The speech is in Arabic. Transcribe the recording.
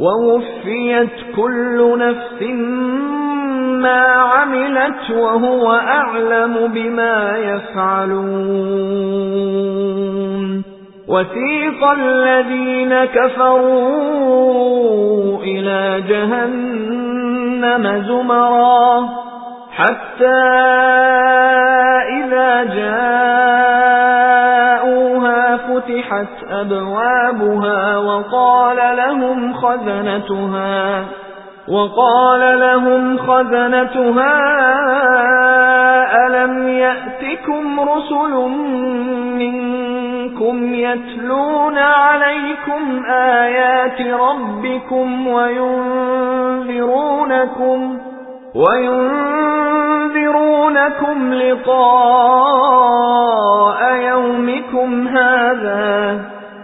وَوُفِّيَتْ كُلُّ نَفْسٍ مَا عَمِلَتْ وَهُوَ أَعْلَمُ بِمَا يَفْعَلُونَ. وَسِيقَ الَّذِينَ كَفَرُوا إِلَى جَهَنَّمَ زُمَرًا حَتَّى إِذَا جَاءُوهَا فُتِحَتْ أَبْوَابُهَا وَقَالَ لَهُمْ خَزَنَتُهَا وَقَالَ لَهُمْ خَزَنَتُهَا أَلَمْ يَأْتِكُمْ رُسُلٌ مِنْكُمْ يَتْلُونَ عَلَيْكُمْ آيَاتِ رَبِّكُمْ وَيُنذِرُونَكُمْ وَيُنذِرُونَكُمْ لِقَاءَ